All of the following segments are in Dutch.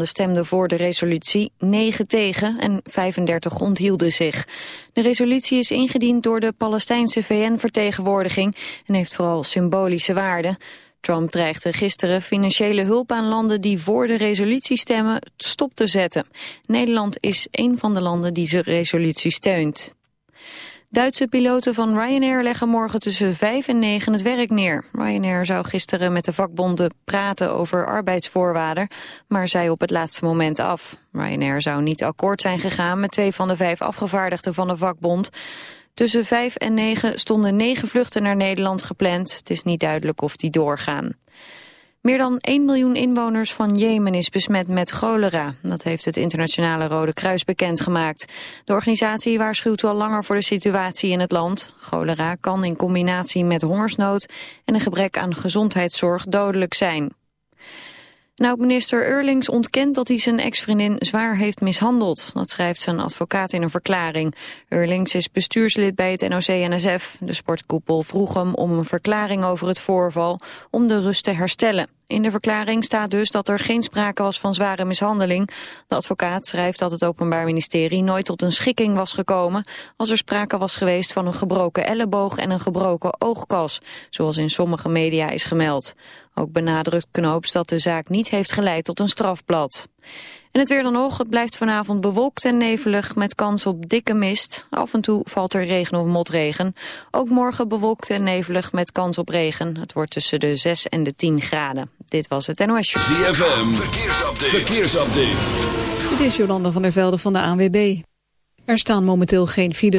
stemden voor de resolutie, 9 tegen en 35 onthielden zich. De resolutie is ingediend door de Palestijnse VN-vertegenwoordiging en heeft vooral symbolische waarde. Trump dreigde gisteren financiële hulp aan landen die voor de resolutie stemmen stop te zetten. Nederland is een van de landen die de resolutie steunt. Duitse piloten van Ryanair leggen morgen tussen 5 en 9 het werk neer. Ryanair zou gisteren met de vakbonden praten over arbeidsvoorwaarden, maar zei op het laatste moment af. Ryanair zou niet akkoord zijn gegaan met twee van de vijf afgevaardigden van de vakbond. Tussen 5 en 9 stonden negen vluchten naar Nederland gepland. Het is niet duidelijk of die doorgaan. Meer dan 1 miljoen inwoners van Jemen is besmet met cholera. Dat heeft het internationale Rode Kruis bekendgemaakt. De organisatie waarschuwt al langer voor de situatie in het land. Cholera kan in combinatie met hongersnood en een gebrek aan gezondheidszorg dodelijk zijn. Nou, minister Eurlings ontkent dat hij zijn ex-vriendin zwaar heeft mishandeld. Dat schrijft zijn advocaat in een verklaring. Eurlings is bestuurslid bij het NOC-NSF. De sportkoepel vroeg hem om een verklaring over het voorval om de rust te herstellen. In de verklaring staat dus dat er geen sprake was van zware mishandeling. De advocaat schrijft dat het Openbaar Ministerie nooit tot een schikking was gekomen... als er sprake was geweest van een gebroken elleboog en een gebroken oogkas... zoals in sommige media is gemeld. Ook benadrukt Knoops dat de zaak niet heeft geleid tot een strafblad. En het weer dan nog, het blijft vanavond bewolkt en nevelig met kans op dikke mist. Af en toe valt er regen of motregen. Ook morgen bewolkt en nevelig met kans op regen. Het wordt tussen de 6 en de 10 graden. Dit was het NOS Show. ZFM, verkeersupdate. verkeersupdate. Dit is Jolanda van der Velde van de ANWB. Er staan momenteel geen files.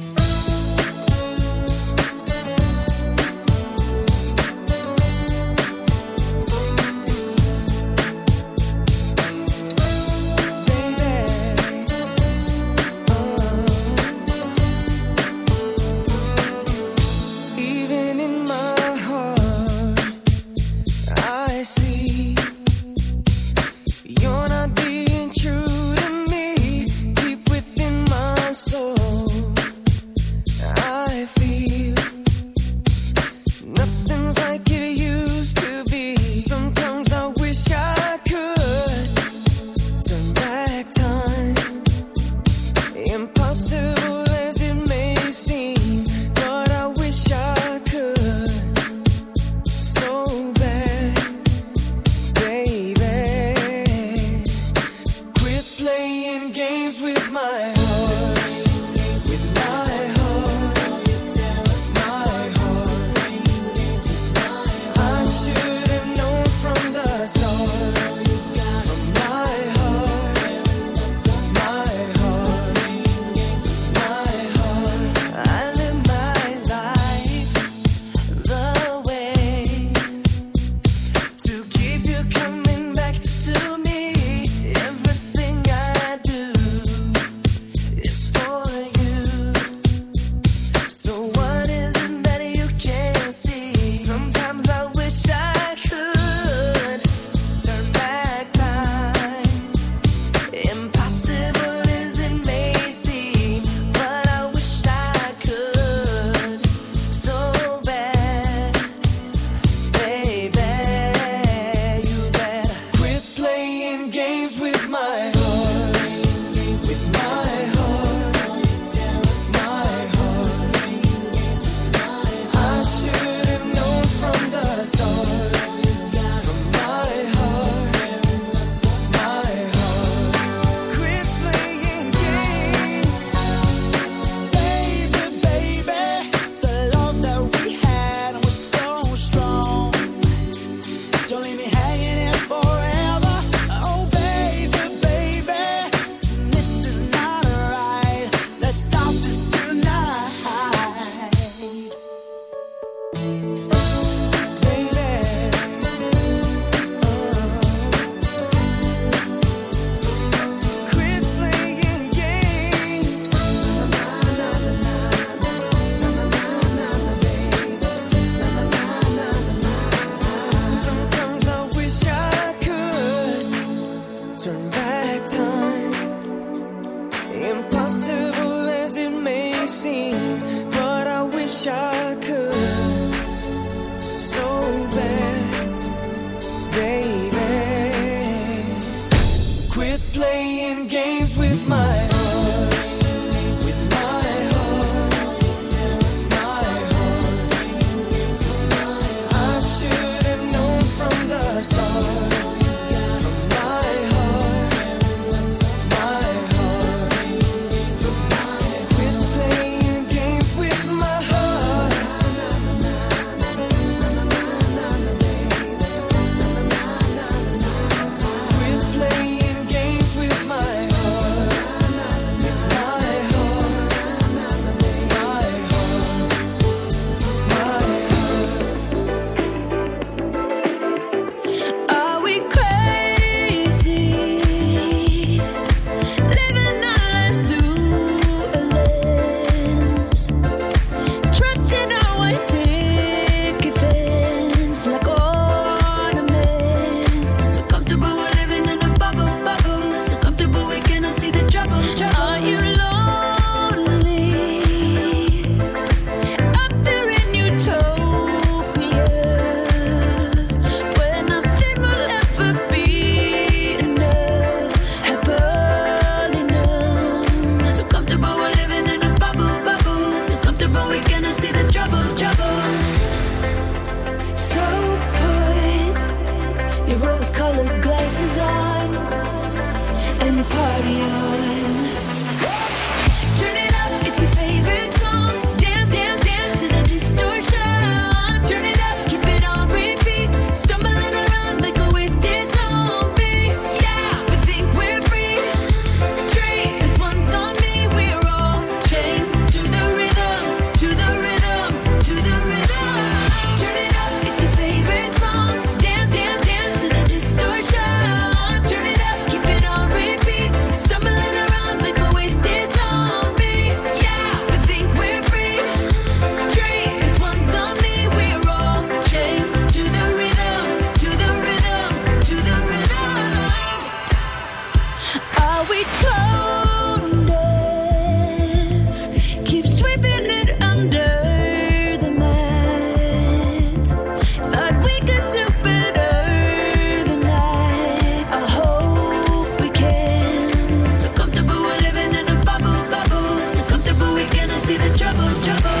Joe.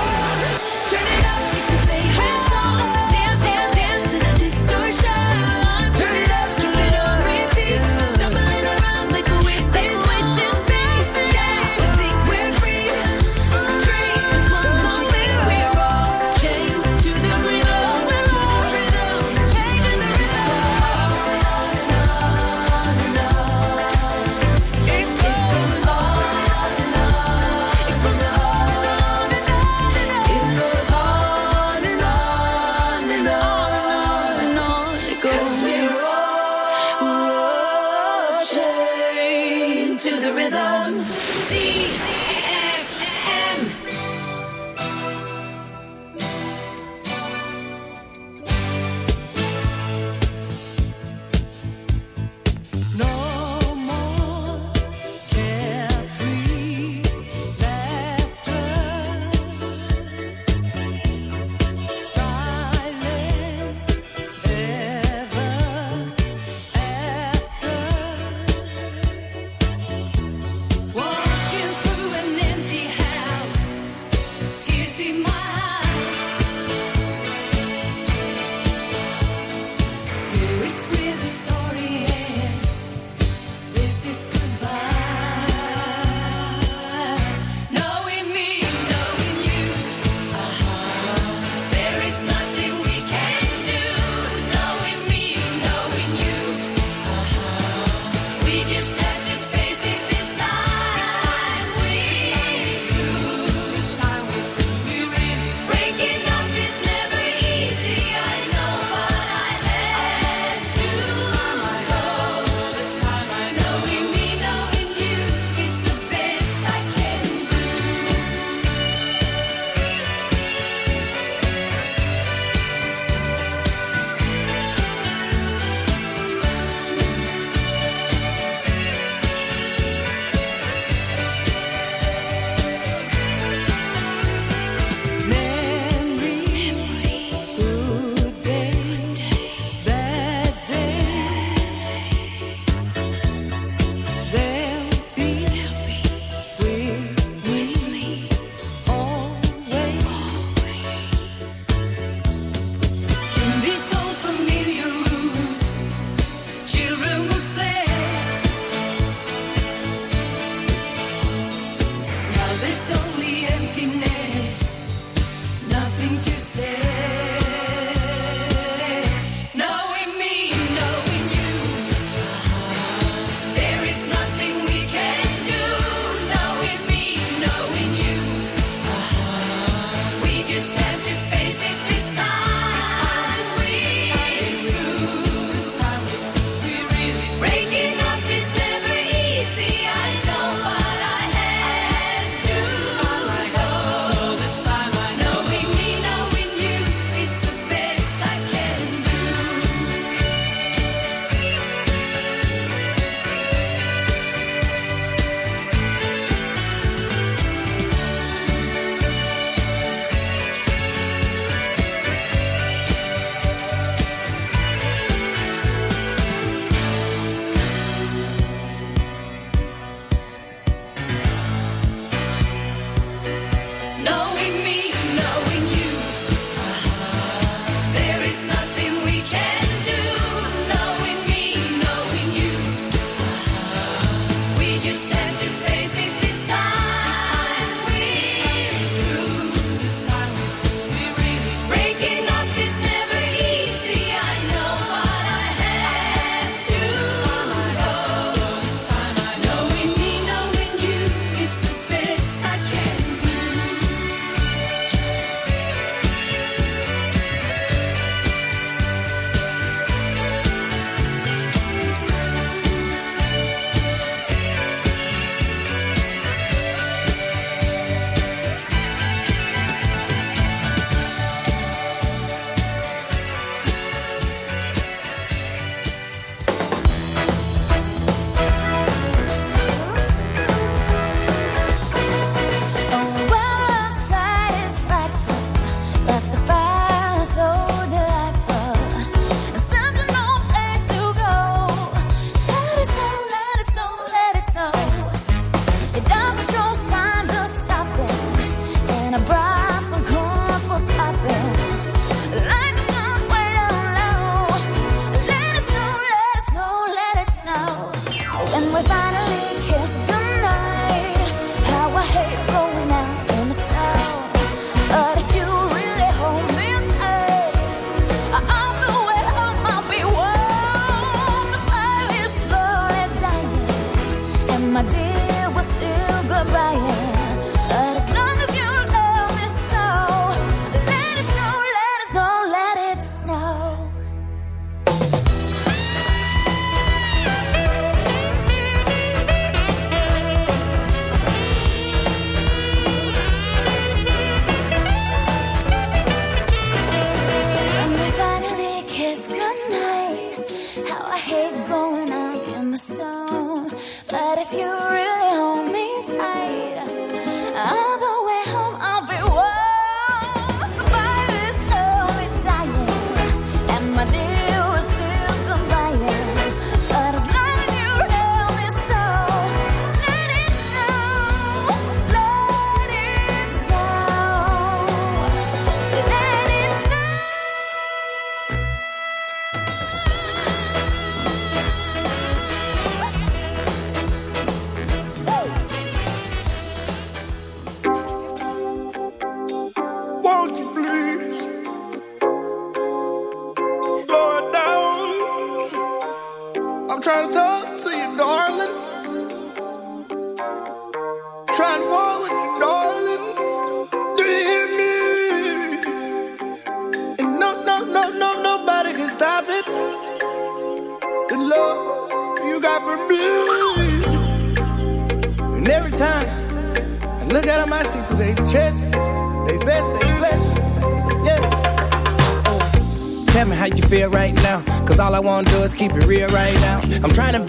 rhythm. See, see.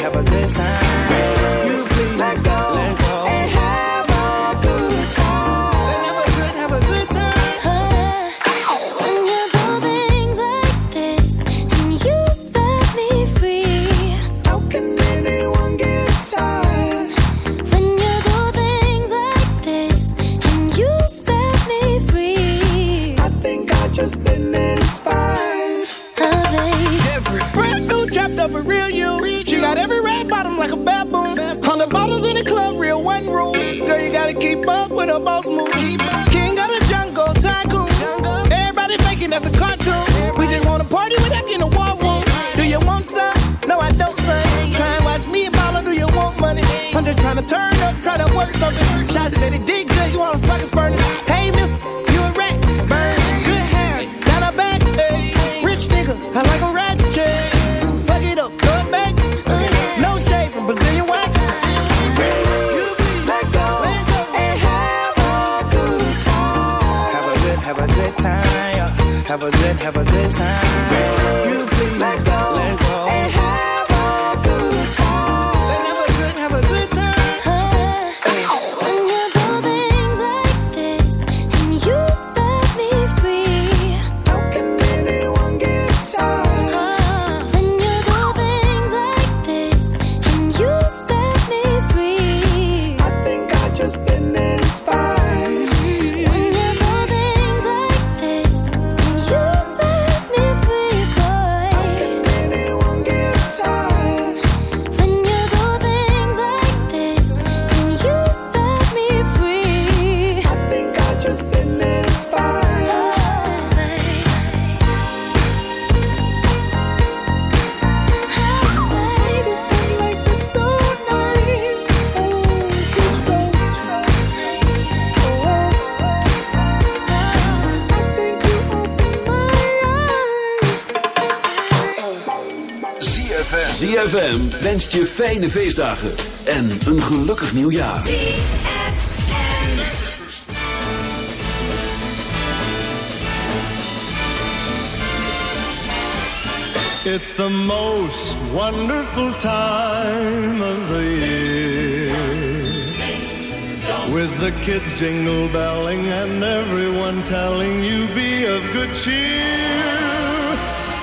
have a good time. Music, let go. Let go. Just been inspired. Every brand new dropped up a real you. She got every red bottom like a baboon. Hundred bottles in the club, real one rule. Girl, you gotta keep up with her boss move. King of the jungle, tycoon. Everybody faking that's a cartoon. We just wanna party without getting a war room. Do you want some? No, I don't, son. Try and watch me and mama, do you want money? I'm just trying to turn up, try to work something. Shots said it did good, you wanna fucking furnace. Hey, mister, wenst je fijne feestdagen en een gelukkig nieuwjaar. It's the most wonderful time of the year. With the kids jingle belling and everyone telling you be of good cheer.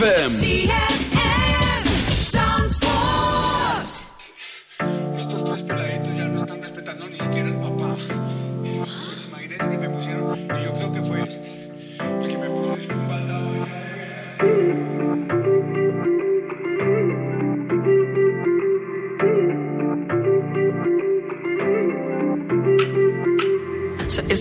ZFM.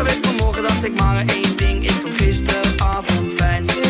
Ik werd vanmorgen, dacht ik maar één ding. Ik vond gisteravond fijn.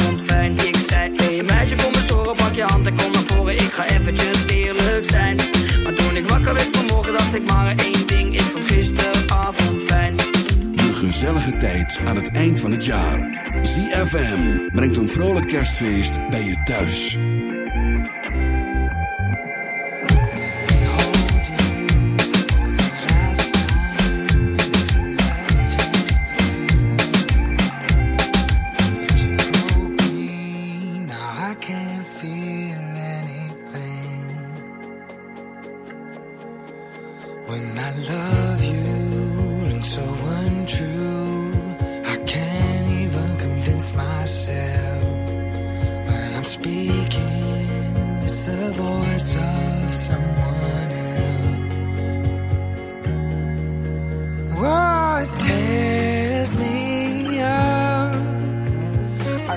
zei, hey meisje, kom eens horen, pak je hand en kom naar voren. Ik ga eventjes eerlijk zijn. Maar toen ik wakker werd vanmorgen, dacht ik maar één ding. Ik vond gisteravond fijn. De gezellige tijd aan het eind van het jaar. ZFM brengt een vrolijk kerstfeest bij je thuis.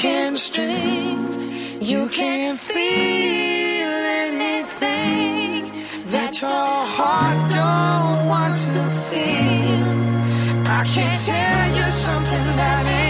broken strings. You can't feel anything that your heart don't want to feel. I can't tell you something that ain't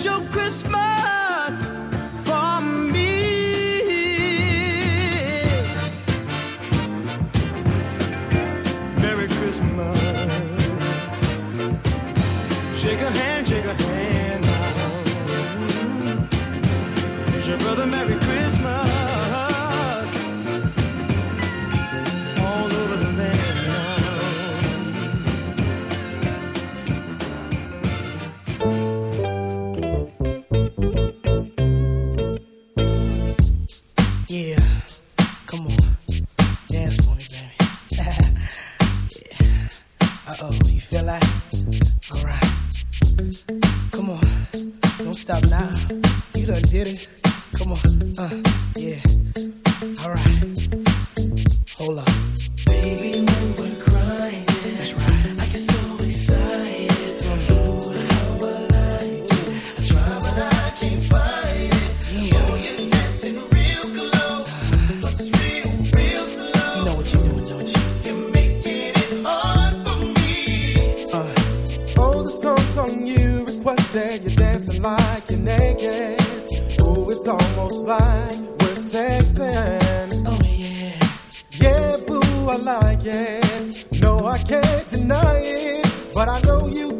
special Christmas. sexing. Oh yeah. Yeah, boo, I like it. No, I can't deny it. But I know you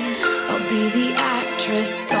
be the actress.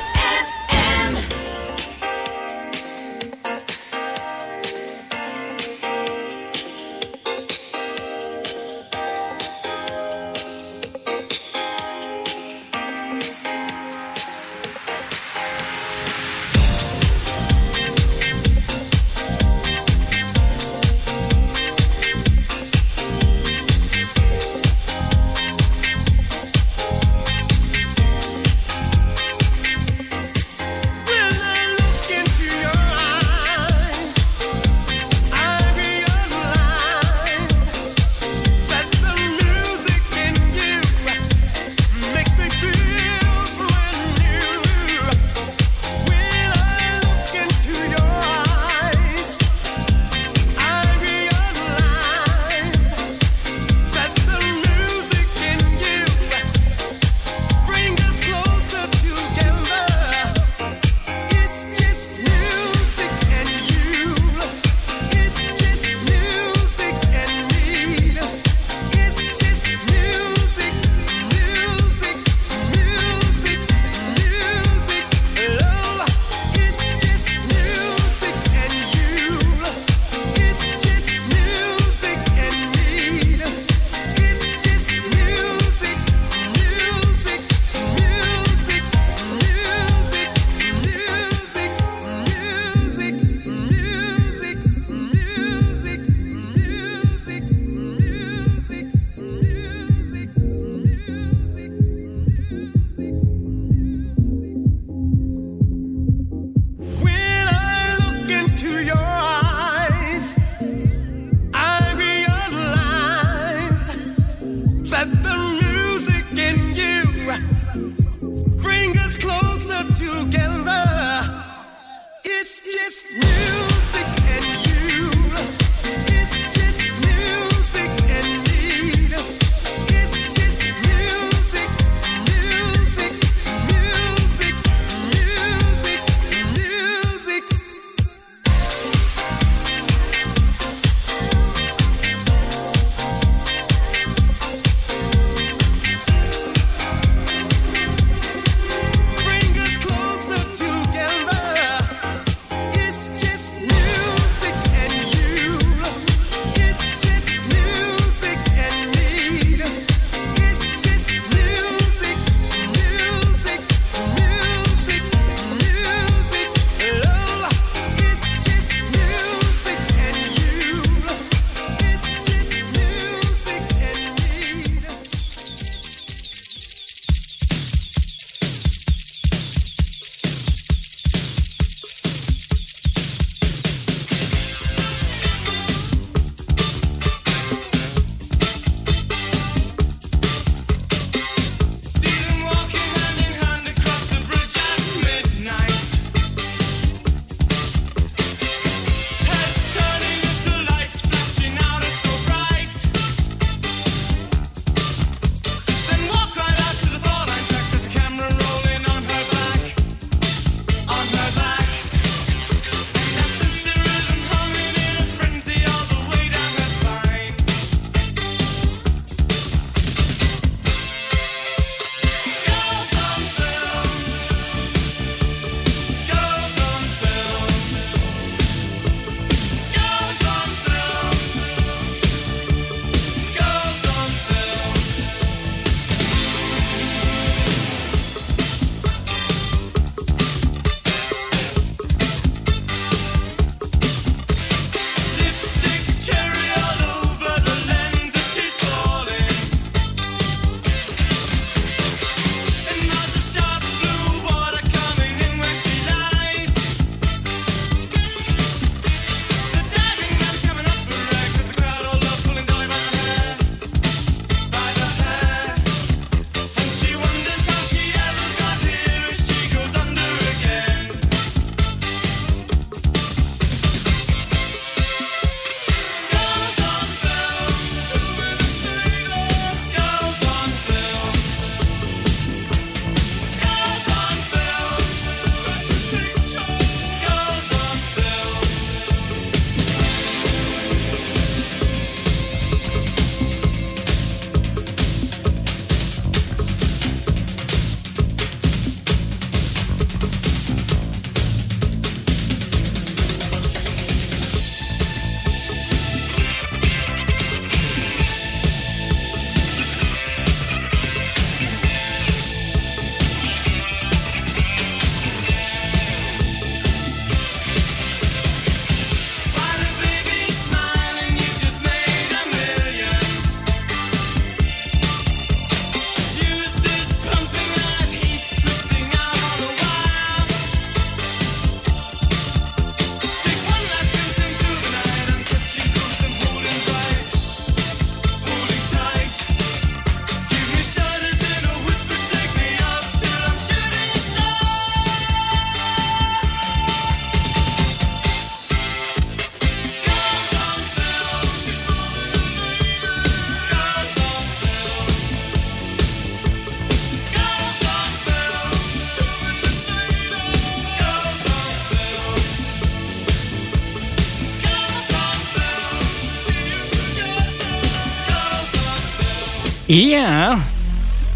Ja,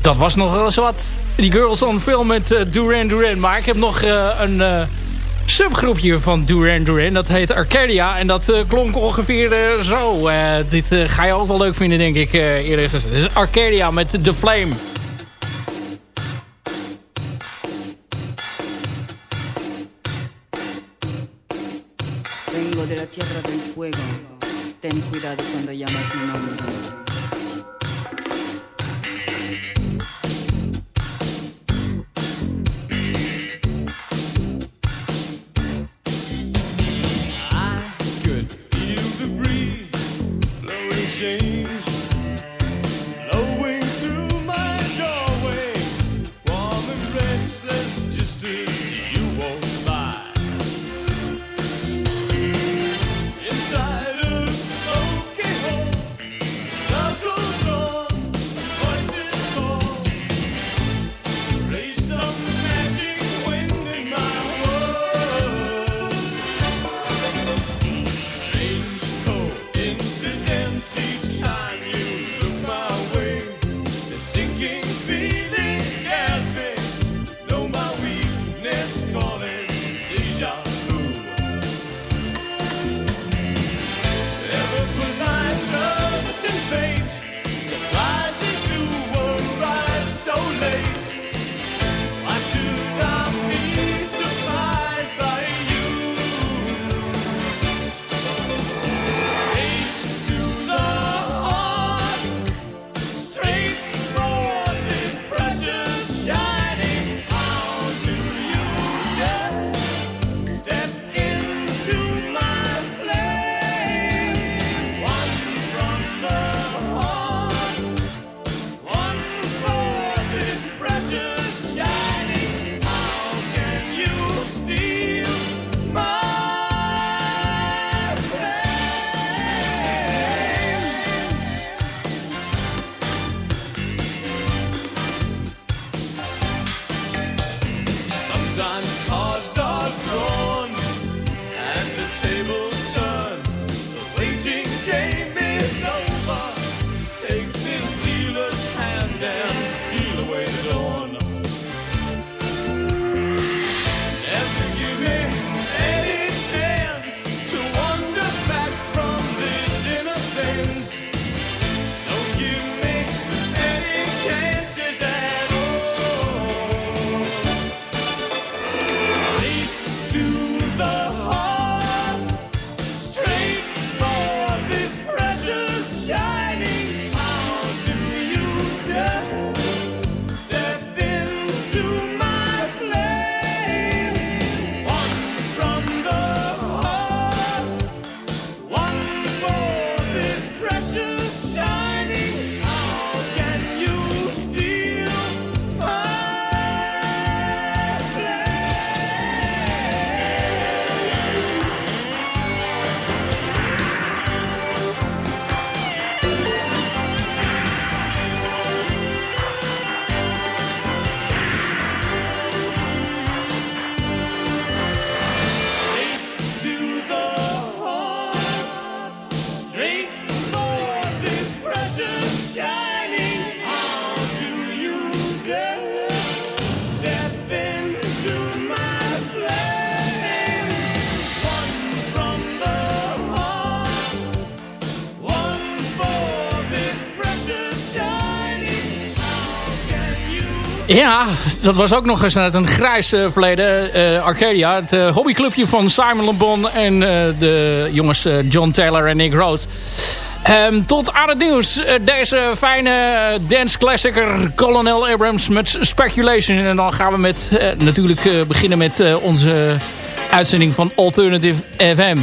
dat was nog wel eens wat. Die Girls on Film met eh, Duran Duran. Maar ik heb nog eh, een eh, subgroepje van Duran Duran. Dat heet Arcadia. En dat klonk ongeveer zo. dit ga je ook wel leuk vinden, denk ik, uh, eerlijk gezegd. Dus Arcadia met The Flame. Ja, dat was ook nog eens uit een grijs eh, verleden. Eh, Arcadia, het uh, hobbyclubje van Simon Le Bon en de jongens John Taylor en Nick Rhodes. Ehm, tot aan het nieuws. deze fijne dance classicer Colonel Abrams met Speculation. En dan gaan we met, natuurlijk beginnen met onze uitzending van Alternative FM.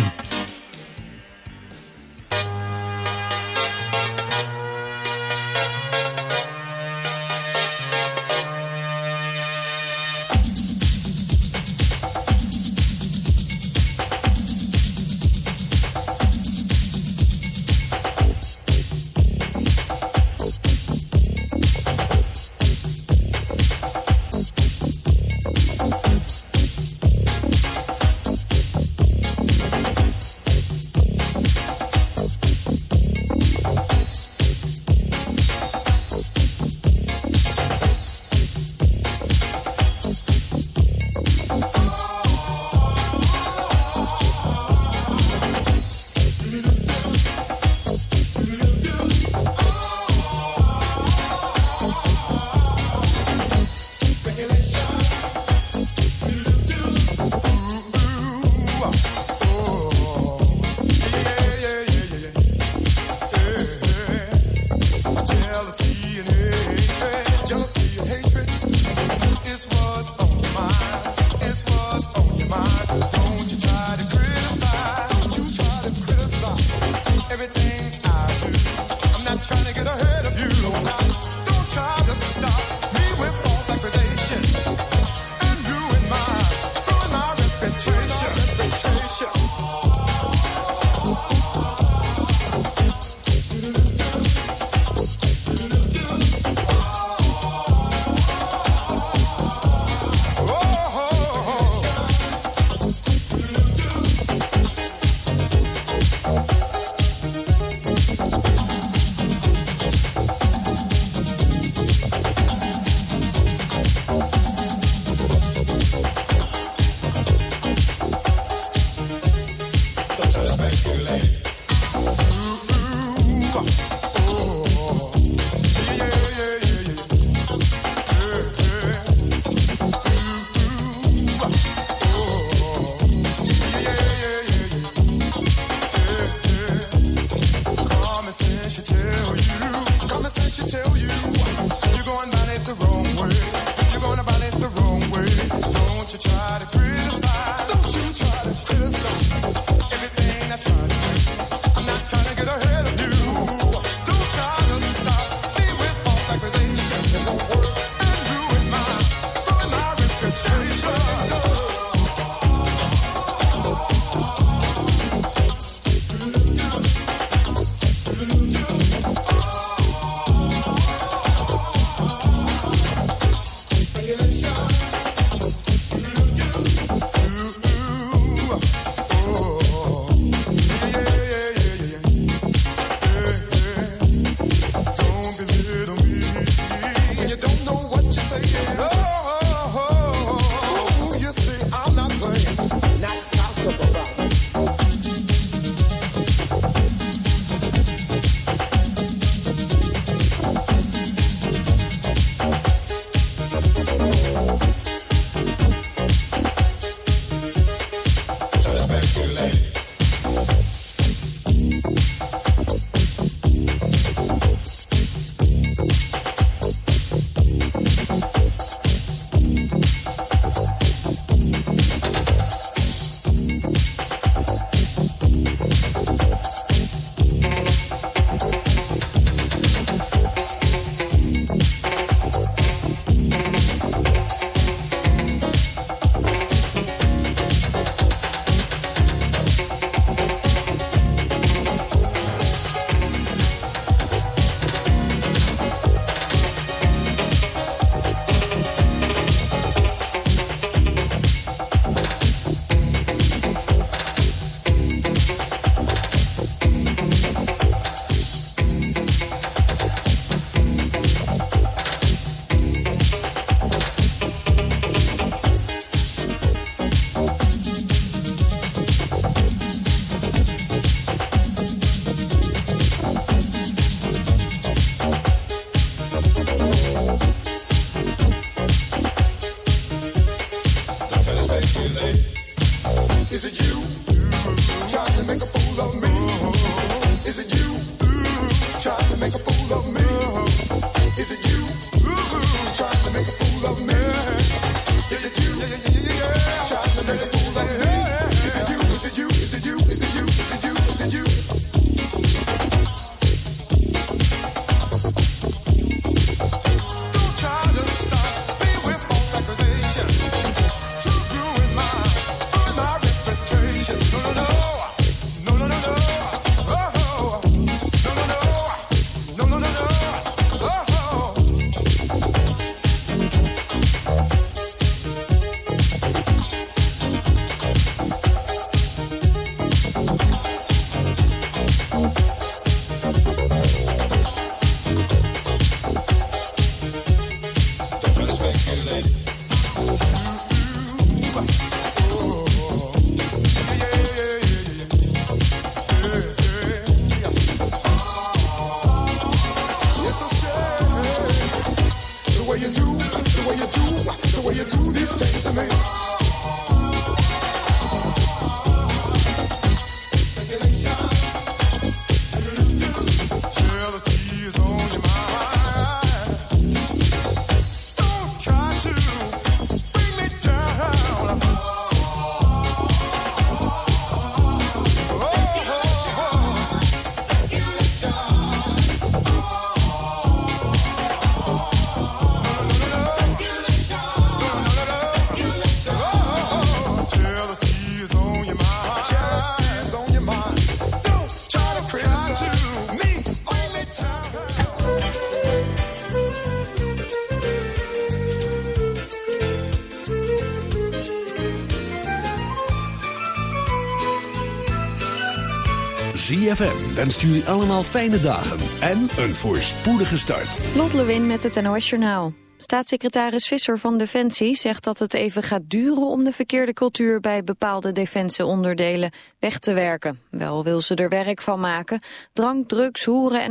ZFM wenst jullie allemaal fijne dagen en een voorspoedige start. Lot Lewin met het NOS Journaal. Staatssecretaris Visser van Defensie zegt dat het even gaat duren om de verkeerde cultuur bij bepaalde defensieonderdelen weg te werken. Wel wil ze er werk van maken. Drank, drugs, hoeren en